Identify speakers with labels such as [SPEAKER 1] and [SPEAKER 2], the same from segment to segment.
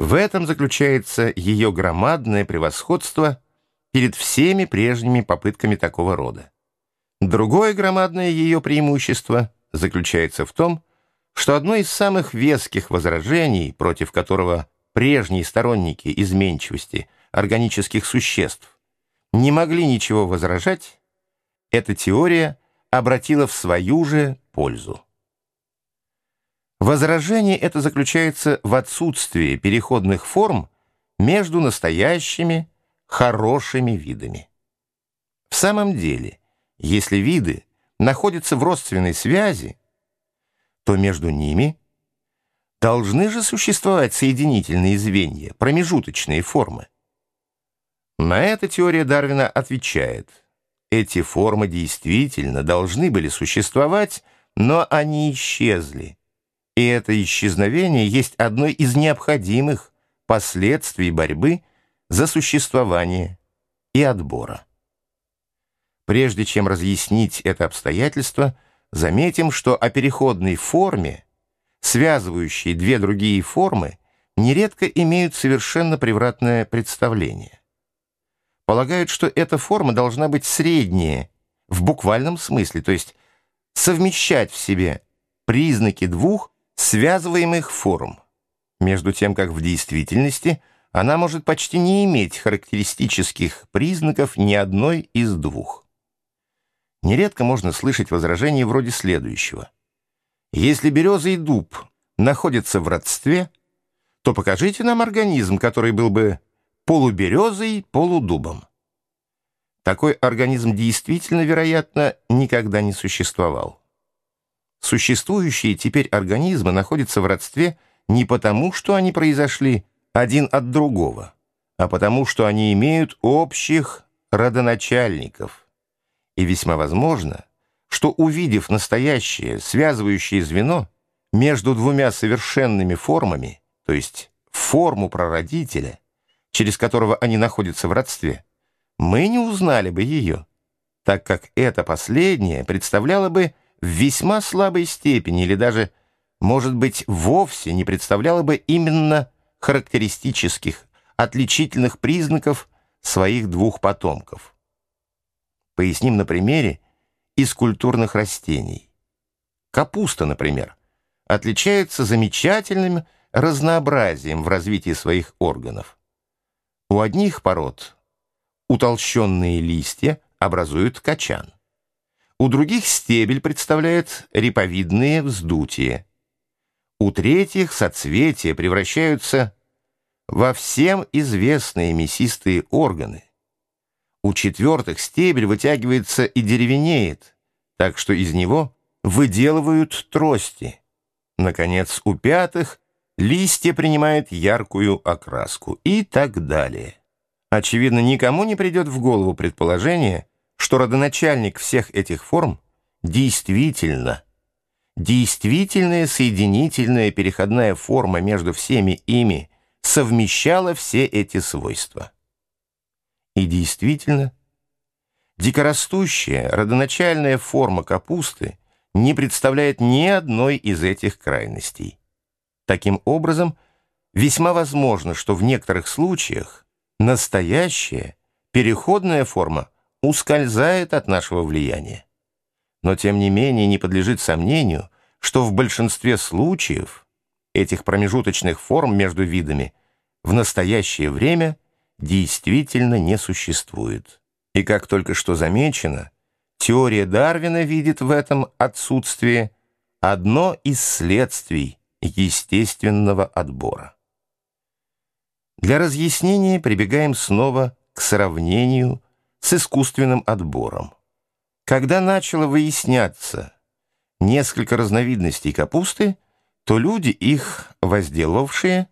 [SPEAKER 1] В этом заключается ее громадное превосходство перед всеми прежними попытками такого рода. Другое громадное ее преимущество заключается в том, что одно из самых веских возражений, против которого прежние сторонники изменчивости органических существ не могли ничего возражать, эта теория обратила в свою же пользу. Возражение это заключается в отсутствии переходных форм между настоящими хорошими видами. В самом деле, если виды находятся в родственной связи, то между ними должны же существовать соединительные звенья, промежуточные формы. На это теория Дарвина отвечает. Эти формы действительно должны были существовать, но они исчезли. И это исчезновение есть одно из необходимых последствий борьбы за существование и отбора. Прежде чем разъяснить это обстоятельство, заметим, что о переходной форме, связывающей две другие формы, нередко имеют совершенно превратное представление. Полагают, что эта форма должна быть средняя, в буквальном смысле, то есть совмещать в себе признаки двух связываемых форм, между тем как в действительности она может почти не иметь характеристических признаков ни одной из двух. Нередко можно слышать возражение вроде следующего. Если береза и дуб находятся в родстве, то покажите нам организм, который был бы полуберезой, полудубом. Такой организм действительно, вероятно, никогда не существовал. Существующие теперь организмы находятся в родстве не потому, что они произошли один от другого, а потому, что они имеют общих родоначальников – и весьма возможно, что увидев настоящее связывающее звено между двумя совершенными формами, то есть форму прародителя, через которого они находятся в родстве, мы не узнали бы ее, так как это последнее представляло бы в весьма слабой степени или даже, может быть, вовсе не представляло бы именно характеристических, отличительных признаков своих двух потомков. Поясним на примере из культурных растений. Капуста, например, отличается замечательным разнообразием в развитии своих органов. У одних пород утолщенные листья образуют качан. У других стебель представляет реповидные вздутия. У третьих соцветия превращаются во всем известные мясистые органы. У четвертых стебель вытягивается и деревенеет, так что из него выделывают трости. Наконец, у пятых листья принимают яркую окраску и так далее. Очевидно, никому не придет в голову предположение, что родоначальник всех этих форм действительно, действительная соединительная переходная форма между всеми ими совмещала все эти свойства. И действительно, дикорастущая родоначальная форма капусты не представляет ни одной из этих крайностей. Таким образом, весьма возможно, что в некоторых случаях настоящая переходная форма ускользает от нашего влияния. Но тем не менее не подлежит сомнению, что в большинстве случаев этих промежуточных форм между видами в настоящее время – действительно не существует. И как только что замечено, теория Дарвина видит в этом отсутствии одно из следствий естественного отбора. Для разъяснения прибегаем снова к сравнению с искусственным отбором. Когда начало выясняться несколько разновидностей капусты, то люди, их возделавшие,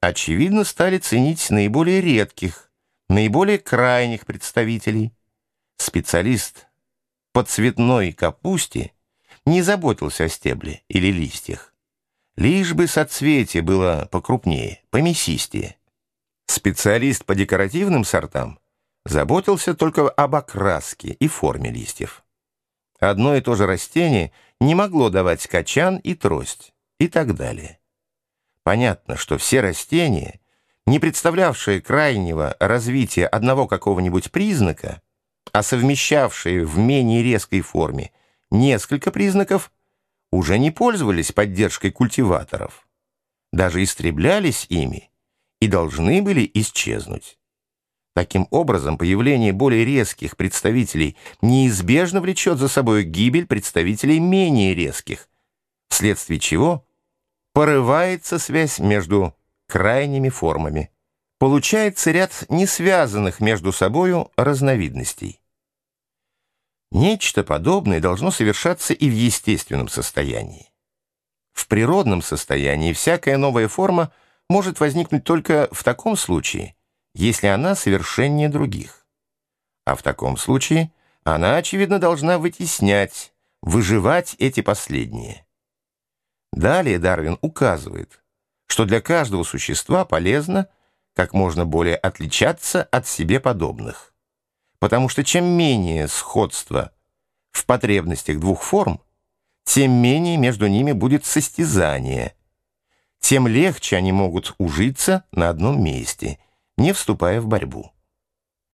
[SPEAKER 1] очевидно, стали ценить наиболее редких, наиболее крайних представителей. Специалист по цветной капусте не заботился о стебле или листьях. Лишь бы соцветие было покрупнее, помесистее. Специалист по декоративным сортам заботился только об окраске и форме листьев. Одно и то же растение не могло давать качан и трость и так далее. Понятно, что все растения не представлявшие крайнего развития одного какого-нибудь признака, а совмещавшие в менее резкой форме несколько признаков, уже не пользовались поддержкой культиваторов, даже истреблялись ими и должны были исчезнуть. Таким образом, появление более резких представителей неизбежно влечет за собой гибель представителей менее резких, вследствие чего порывается связь между крайними формами. Получается ряд несвязанных между собою разновидностей. Нечто подобное должно совершаться и в естественном состоянии. В природном состоянии всякая новая форма может возникнуть только в таком случае, если она совершеннее других. А в таком случае она, очевидно, должна вытеснять, выживать эти последние. Далее Дарвин указывает, что для каждого существа полезно как можно более отличаться от себе подобных, потому что чем менее сходство в потребностях двух форм, тем менее между ними будет состязание, тем легче они могут ужиться на одном месте – не вступая в борьбу.